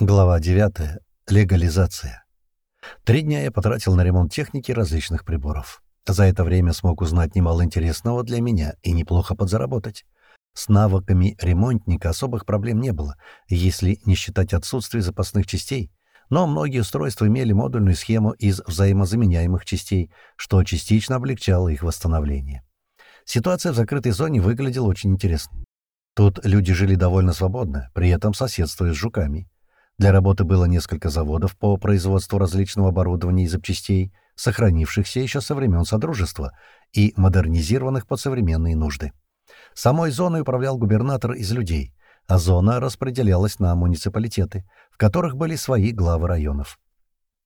Глава 9. Легализация. Три дня я потратил на ремонт техники различных приборов. За это время смог узнать немало интересного для меня и неплохо подзаработать. С навыками ремонтника особых проблем не было, если не считать отсутствие запасных частей, но многие устройства имели модульную схему из взаимозаменяемых частей, что частично облегчало их восстановление. Ситуация в закрытой зоне выглядела очень интересно. Тут люди жили довольно свободно, при этом соседствуя с жуками. Для работы было несколько заводов по производству различного оборудования и запчастей, сохранившихся еще со времен Содружества и модернизированных под современные нужды. Самой зоной управлял губернатор из людей, а зона распределялась на муниципалитеты, в которых были свои главы районов.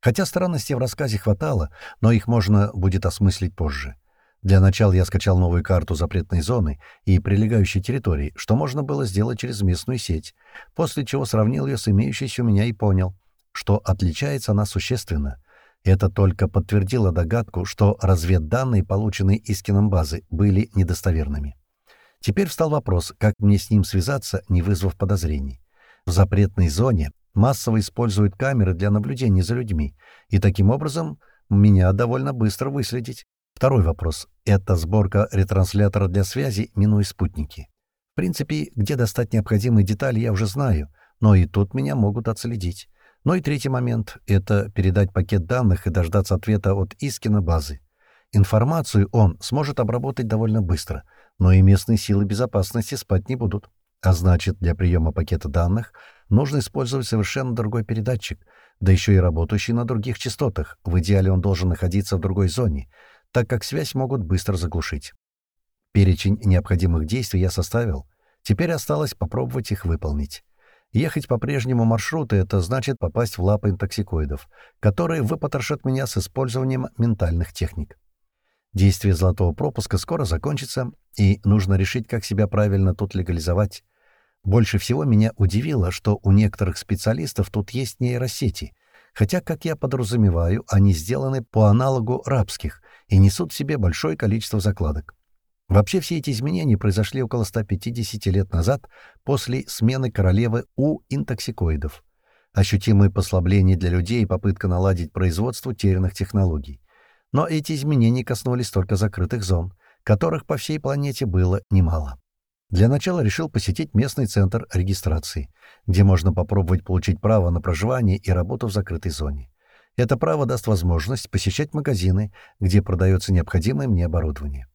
Хотя странностей в рассказе хватало, но их можно будет осмыслить позже. Для начала я скачал новую карту запретной зоны и прилегающей территории, что можно было сделать через местную сеть, после чего сравнил ее с имеющейся у меня и понял, что отличается она существенно. Это только подтвердило догадку, что разведданные, полученные из киномбазы, были недостоверными. Теперь встал вопрос, как мне с ним связаться, не вызвав подозрений. В запретной зоне массово используют камеры для наблюдения за людьми, и таким образом меня довольно быстро выследить. Второй вопрос — это сборка ретранслятора для связи, минуя спутники. В принципе, где достать необходимые детали, я уже знаю, но и тут меня могут отследить. Ну и третий момент — это передать пакет данных и дождаться ответа от Искина базы. Информацию он сможет обработать довольно быстро, но и местные силы безопасности спать не будут. А значит, для приема пакета данных нужно использовать совершенно другой передатчик, да еще и работающий на других частотах. В идеале он должен находиться в другой зоне — так как связь могут быстро заглушить. Перечень необходимых действий я составил. Теперь осталось попробовать их выполнить. Ехать по прежнему маршруту — это значит попасть в лапы интоксикоидов, которые выпотрошат меня с использованием ментальных техник. Действие золотого пропуска скоро закончится, и нужно решить, как себя правильно тут легализовать. Больше всего меня удивило, что у некоторых специалистов тут есть нейросети, хотя, как я подразумеваю, они сделаны по аналогу рабских и несут в себе большое количество закладок. Вообще все эти изменения произошли около 150 лет назад после смены королевы у интоксикоидов. Ощутимые послабления для людей и попытка наладить производство терянных технологий. Но эти изменения коснулись только закрытых зон, которых по всей планете было немало. Для начала решил посетить местный центр регистрации, где можно попробовать получить право на проживание и работу в закрытой зоне. Это право даст возможность посещать магазины, где продается необходимое мне оборудование.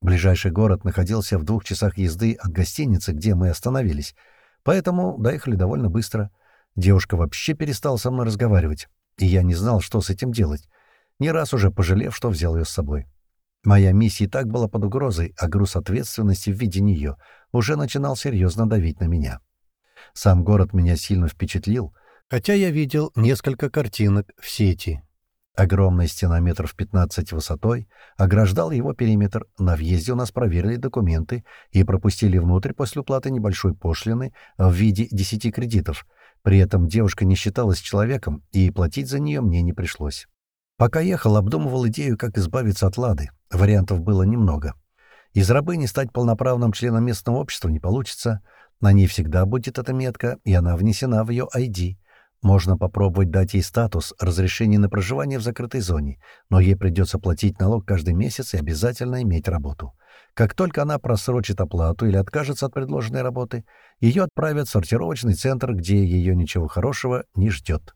Ближайший город находился в двух часах езды от гостиницы, где мы остановились, поэтому доехали довольно быстро. Девушка вообще перестала со мной разговаривать, и я не знал, что с этим делать, не раз уже пожалев, что взял ее с собой. Моя миссия и так была под угрозой, а груз ответственности в виде нее уже начинал серьезно давить на меня. Сам город меня сильно впечатлил, хотя я видел несколько картинок в сети. Огромная стена метров 15 высотой ограждал его периметр. На въезде у нас проверили документы и пропустили внутрь после уплаты небольшой пошлины в виде 10 кредитов. При этом девушка не считалась человеком, и платить за нее мне не пришлось. Пока ехал, обдумывал идею, как избавиться от Лады. Вариантов было немного. Из рабыни стать полноправным членом местного общества не получится. На ней всегда будет эта метка, и она внесена в ее ID. Можно попробовать дать ей статус разрешения на проживание в закрытой зоне, но ей придется платить налог каждый месяц и обязательно иметь работу. Как только она просрочит оплату или откажется от предложенной работы, ее отправят в сортировочный центр, где ее ничего хорошего не ждет.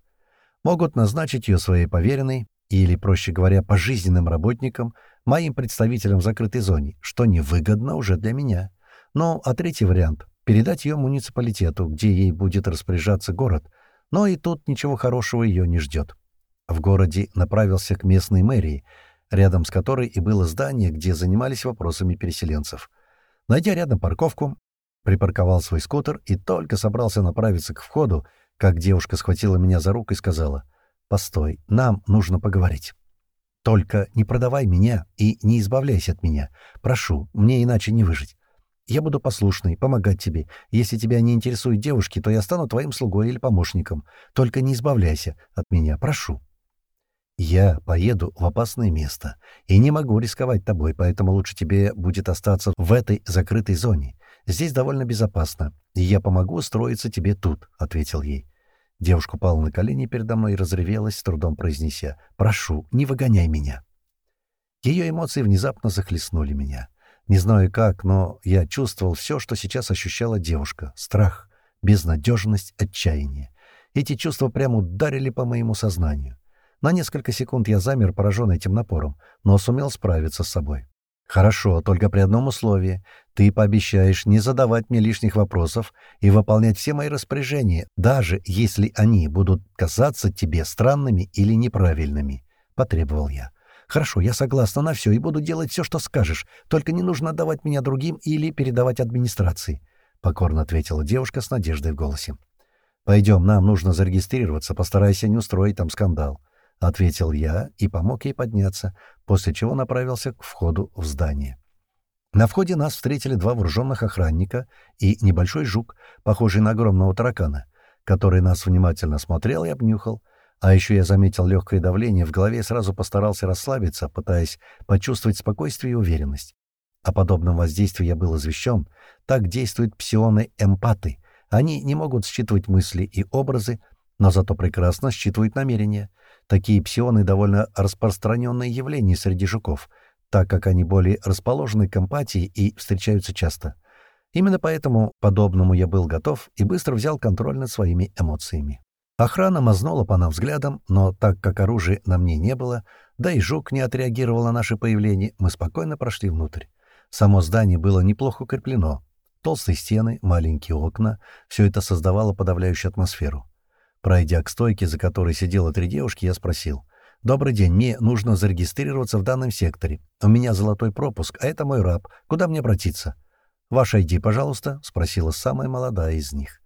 Могут назначить ее своей поверенной, или, проще говоря, пожизненным работником, моим представителем в закрытой зоне, что невыгодно уже для меня. Ну, а третий вариант — передать ее муниципалитету, где ей будет распоряжаться город, но и тут ничего хорошего ее не ждет. В городе направился к местной мэрии, рядом с которой и было здание, где занимались вопросами переселенцев. Найдя рядом парковку, припарковал свой скутер и только собрался направиться к входу, как девушка схватила меня за руку и сказала — «Постой, нам нужно поговорить. Только не продавай меня и не избавляйся от меня. Прошу, мне иначе не выжить. Я буду послушной, помогать тебе. Если тебя не интересуют девушки, то я стану твоим слугой или помощником. Только не избавляйся от меня, прошу». «Я поеду в опасное место и не могу рисковать тобой, поэтому лучше тебе будет остаться в этой закрытой зоне. Здесь довольно безопасно, и я помогу устроиться тебе тут», — ответил ей. Девушка упала на колени передо мной и разревелась, с трудом произнеся «Прошу, не выгоняй меня». Ее эмоции внезапно захлестнули меня. Не знаю как, но я чувствовал все, что сейчас ощущала девушка. Страх, безнадежность, отчаяние. Эти чувства прямо ударили по моему сознанию. На несколько секунд я замер, пораженный этим напором, но сумел справиться с собой. «Хорошо, только при одном условии. Ты пообещаешь не задавать мне лишних вопросов и выполнять все мои распоряжения, даже если они будут казаться тебе странными или неправильными», — потребовал я. «Хорошо, я согласна на все и буду делать все, что скажешь, только не нужно отдавать меня другим или передавать администрации», — покорно ответила девушка с надеждой в голосе. «Пойдем, нам нужно зарегистрироваться, постарайся не устроить там скандал», — ответил я и помог ей подняться, после чего направился к входу в здание. На входе нас встретили два вооруженных охранника и небольшой жук, похожий на огромного таракана, который нас внимательно смотрел и обнюхал. А еще я заметил легкое давление в голове и сразу постарался расслабиться, пытаясь почувствовать спокойствие и уверенность. О подобном воздействии я был извещен. Так действуют псионы-эмпаты. Они не могут считывать мысли и образы, но зато прекрасно считывают намерения. Такие псионы — довольно распространенное явление среди жуков, так как они более расположены к эмпатии и встречаются часто. Именно поэтому подобному я был готов и быстро взял контроль над своими эмоциями. Охрана мазнула по нам взглядом, но так как оружия на мне не было, да и жук не отреагировал на наше появление, мы спокойно прошли внутрь. Само здание было неплохо укреплено. Толстые стены, маленькие окна — все это создавало подавляющую атмосферу. Пройдя к стойке, за которой сидело три девушки, я спросил. «Добрый день, мне нужно зарегистрироваться в данном секторе. У меня золотой пропуск, а это мой раб. Куда мне обратиться?» «Ваш ID, пожалуйста», — спросила самая молодая из них.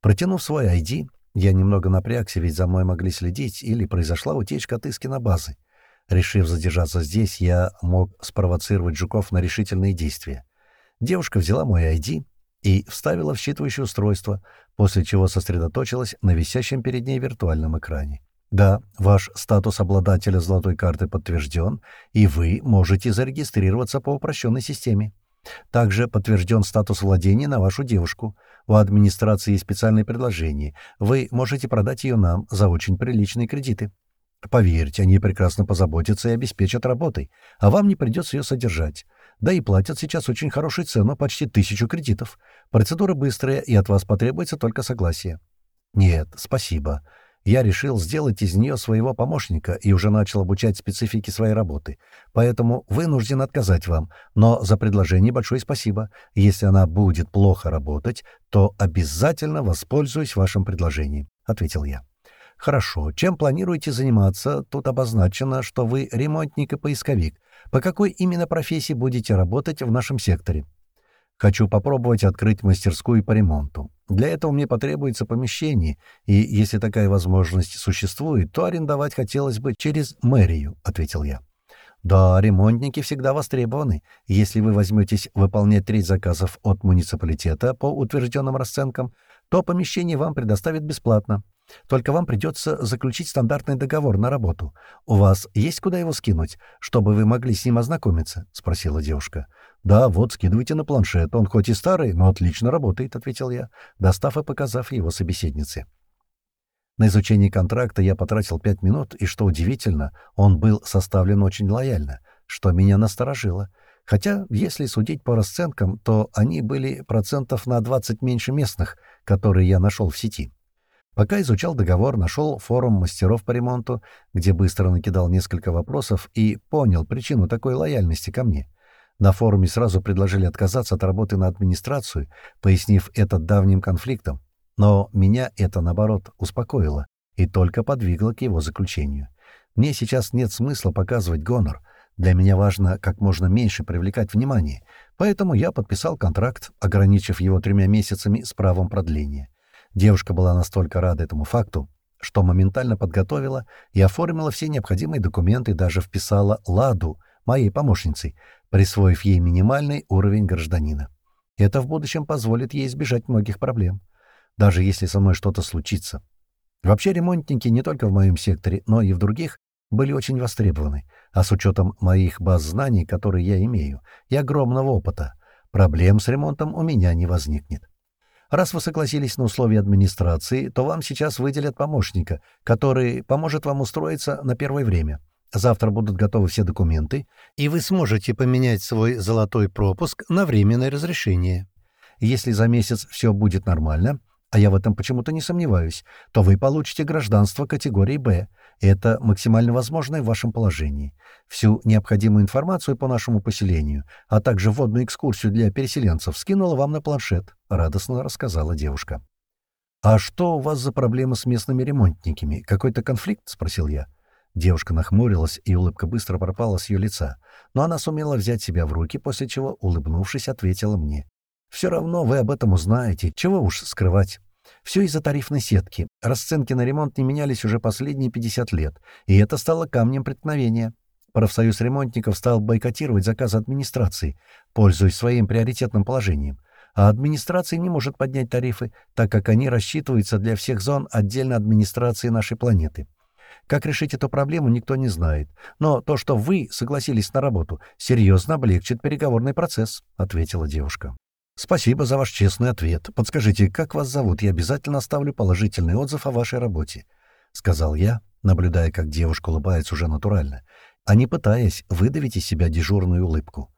Протянув свой ID, я немного напрягся, ведь за мной могли следить, или произошла утечка от Искина базы. Решив задержаться здесь, я мог спровоцировать жуков на решительные действия. Девушка взяла мой ID, и вставила в считывающее устройство, после чего сосредоточилась на висящем перед ней виртуальном экране. Да, ваш статус обладателя золотой карты подтвержден, и вы можете зарегистрироваться по упрощенной системе. Также подтвержден статус владения на вашу девушку. У администрации есть специальное предложение. Вы можете продать ее нам за очень приличные кредиты. Поверьте, они прекрасно позаботятся и обеспечат работой, а вам не придется ее содержать. Да и платят сейчас очень хорошую цену, почти тысячу кредитов. Процедура быстрая, и от вас потребуется только согласие. Нет, спасибо. Я решил сделать из нее своего помощника и уже начал обучать специфике своей работы. Поэтому вынужден отказать вам. Но за предложение большое спасибо. Если она будет плохо работать, то обязательно воспользуюсь вашим предложением», — ответил я. «Хорошо. Чем планируете заниматься? Тут обозначено, что вы ремонтник и поисковик. По какой именно профессии будете работать в нашем секторе? Хочу попробовать открыть мастерскую по ремонту. Для этого мне потребуется помещение, и если такая возможность существует, то арендовать хотелось бы через мэрию», — ответил я. «Да, ремонтники всегда востребованы. Если вы возьметесь выполнять треть заказов от муниципалитета по утвержденным расценкам, то помещение вам предоставят бесплатно. Только вам придется заключить стандартный договор на работу. У вас есть куда его скинуть, чтобы вы могли с ним ознакомиться?» — спросила девушка. «Да, вот, скидывайте на планшет. Он хоть и старый, но отлично работает», — ответил я, достав и показав его собеседнице. На изучение контракта я потратил пять минут, и, что удивительно, он был составлен очень лояльно, что меня насторожило. Хотя, если судить по расценкам, то они были процентов на 20 меньше местных, которые я нашел в сети. Пока изучал договор, нашел форум мастеров по ремонту, где быстро накидал несколько вопросов и понял причину такой лояльности ко мне. На форуме сразу предложили отказаться от работы на администрацию, пояснив это давним конфликтом. Но меня это, наоборот, успокоило и только подвигло к его заключению. Мне сейчас нет смысла показывать гонор. Для меня важно как можно меньше привлекать внимание, поэтому я подписал контракт, ограничив его тремя месяцами с правом продления. Девушка была настолько рада этому факту, что моментально подготовила и оформила все необходимые документы, даже вписала Ладу, моей помощницей, присвоив ей минимальный уровень гражданина. Это в будущем позволит ей избежать многих проблем, даже если со мной что-то случится. Вообще ремонтники не только в моем секторе, но и в других были очень востребованы, а с учетом моих баз знаний, которые я имею, и огромного опыта, проблем с ремонтом у меня не возникнет. Раз вы согласились на условия администрации, то вам сейчас выделят помощника, который поможет вам устроиться на первое время. Завтра будут готовы все документы, и вы сможете поменять свой золотой пропуск на временное разрешение. Если за месяц все будет нормально, а я в этом почему-то не сомневаюсь, то вы получите гражданство категории «Б». Это максимально возможное в вашем положении. Всю необходимую информацию по нашему поселению, а также вводную экскурсию для переселенцев скинула вам на планшет», — радостно рассказала девушка. «А что у вас за проблемы с местными ремонтниками? Какой-то конфликт?» — спросил я. Девушка нахмурилась, и улыбка быстро пропала с ее лица. Но она сумела взять себя в руки, после чего, улыбнувшись, ответила мне. «Все равно вы об этом узнаете. Чего уж скрывать. Все из-за тарифной сетки. Расценки на ремонт не менялись уже последние 50 лет, и это стало камнем преткновения. Профсоюз ремонтников стал бойкотировать заказы администрации, пользуясь своим приоритетным положением. А администрация не может поднять тарифы, так как они рассчитываются для всех зон отдельно администрации нашей планеты. Как решить эту проблему, никто не знает. Но то, что вы согласились на работу, серьезно облегчит переговорный процесс», — ответила девушка. «Спасибо за ваш честный ответ. Подскажите, как вас зовут? Я обязательно оставлю положительный отзыв о вашей работе», — сказал я, наблюдая, как девушка улыбается уже натурально, а не пытаясь выдавить из себя дежурную улыбку.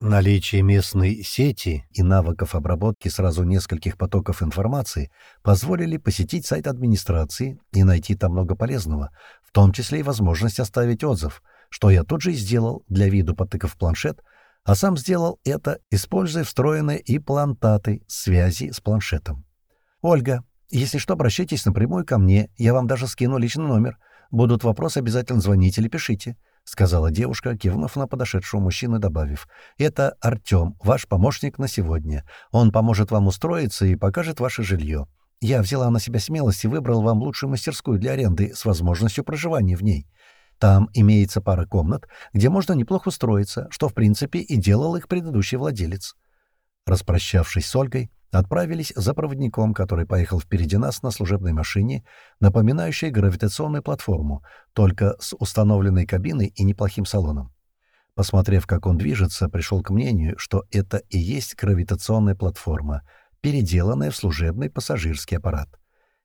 Наличие местной сети и навыков обработки сразу нескольких потоков информации позволили посетить сайт администрации и найти там много полезного, в том числе и возможность оставить отзыв, что я тут же и сделал, для виду потыкав планшет, а сам сделал это, используя встроенные и плантаты связи с планшетом. «Ольга, если что, обращайтесь напрямую ко мне, я вам даже скину личный номер. Будут вопросы, обязательно звоните или пишите. — сказала девушка, кивнув на подошедшего мужчину, добавив. «Это Артем, ваш помощник на сегодня. Он поможет вам устроиться и покажет ваше жилье. Я взяла на себя смелость и выбрал вам лучшую мастерскую для аренды с возможностью проживания в ней. Там имеется пара комнат, где можно неплохо устроиться, что, в принципе, и делал их предыдущий владелец». Распрощавшись с Ольгой, отправились за проводником, который поехал впереди нас на служебной машине, напоминающей гравитационную платформу, только с установленной кабиной и неплохим салоном. Посмотрев, как он движется, пришел к мнению, что это и есть гравитационная платформа, переделанная в служебный пассажирский аппарат.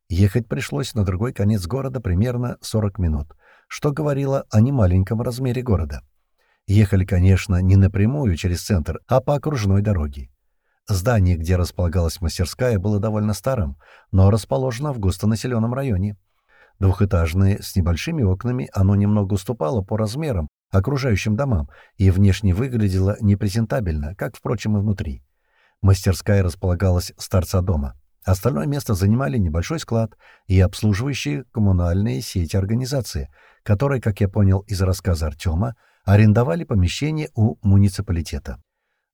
Ехать пришлось на другой конец города примерно 40 минут, что говорило о немаленьком размере города. Ехали, конечно, не напрямую через центр, а по окружной дороге. Здание, где располагалась мастерская, было довольно старым, но расположено в густонаселенном районе. Двухэтажное, с небольшими окнами, оно немного уступало по размерам окружающим домам и внешне выглядело непрезентабельно, как, впрочем, и внутри. Мастерская располагалась с торца дома. Остальное место занимали небольшой склад и обслуживающие коммунальные сети организации, которые, как я понял из рассказа Артема, арендовали помещение у муниципалитета.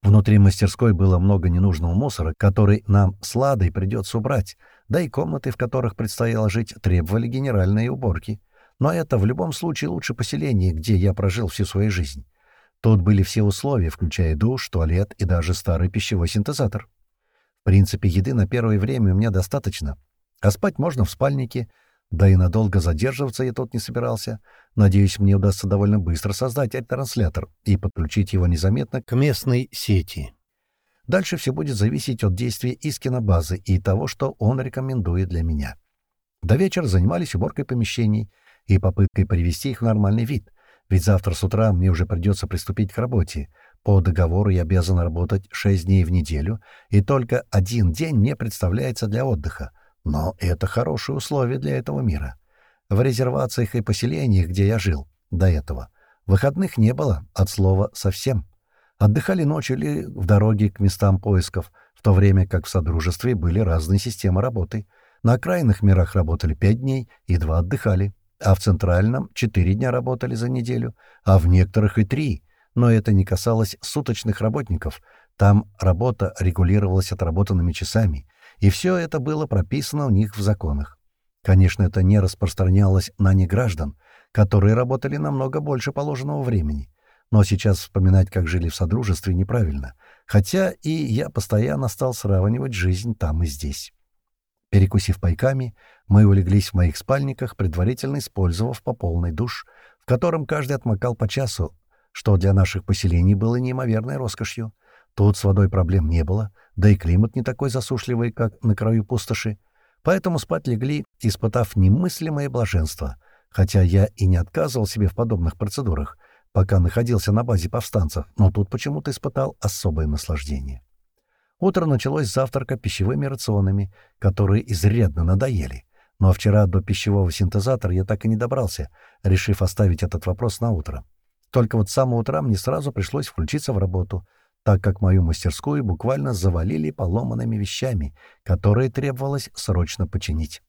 Внутри мастерской было много ненужного мусора, который нам с Ладой придется убрать, да и комнаты, в которых предстояло жить, требовали генеральной уборки. Но это в любом случае лучше поселение, где я прожил всю свою жизнь. Тут были все условия, включая душ, туалет и даже старый пищевой синтезатор. В принципе, еды на первое время у меня достаточно, а спать можно в спальнике — да и надолго задерживаться я тут не собирался. Надеюсь, мне удастся довольно быстро создать транслятор и подключить его незаметно к местной сети. Дальше все будет зависеть от действия Искина базы и того, что он рекомендует для меня. До вечера занимались уборкой помещений и попыткой привести их в нормальный вид, ведь завтра с утра мне уже придется приступить к работе. По договору я обязан работать 6 дней в неделю, и только один день мне представляется для отдыха — но это хорошие условия для этого мира. В резервациях и поселениях, где я жил до этого, выходных не было, от слова «совсем». Отдыхали ночью или в дороге к местам поисков, в то время как в Содружестве были разные системы работы. На окраинных мирах работали пять дней и два отдыхали, а в Центральном четыре дня работали за неделю, а в некоторых и три. Но это не касалось суточных работников. Там работа регулировалась отработанными часами — и все это было прописано у них в законах. Конечно, это не распространялось на неграждан, которые работали намного больше положенного времени. Но сейчас вспоминать, как жили в Содружестве, неправильно. Хотя и я постоянно стал сравнивать жизнь там и здесь. Перекусив пайками, мы улеглись в моих спальниках, предварительно использовав по полной душ, в котором каждый отмокал по часу, что для наших поселений было неимоверной роскошью. Тут с водой проблем не было, да и климат не такой засушливый, как на краю пустоши. Поэтому спать легли, испытав немыслимое блаженство, хотя я и не отказывал себе в подобных процедурах, пока находился на базе повстанцев, но тут почему-то испытал особое наслаждение. Утро началось с завтрака пищевыми рационами, которые изрядно надоели. Ну а вчера до пищевого синтезатора я так и не добрался, решив оставить этот вопрос на утро. Только вот с самого утра мне сразу пришлось включиться в работу, так как мою мастерскую буквально завалили поломанными вещами, которые требовалось срочно починить.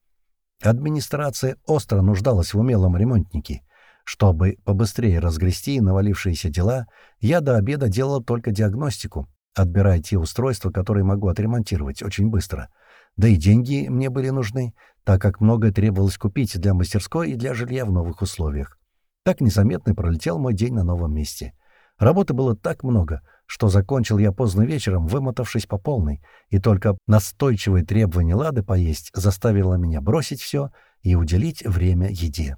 Администрация остро нуждалась в умелом ремонтнике. Чтобы побыстрее разгрести навалившиеся дела, я до обеда делал только диагностику, отбирая те устройства, которые могу отремонтировать очень быстро. Да и деньги мне были нужны, так как многое требовалось купить для мастерской и для жилья в новых условиях. Так незаметно пролетел мой день на новом месте. Работы было так много, что закончил я поздно вечером, вымотавшись по полной, и только настойчивое требование Лады поесть заставило меня бросить все и уделить время еде.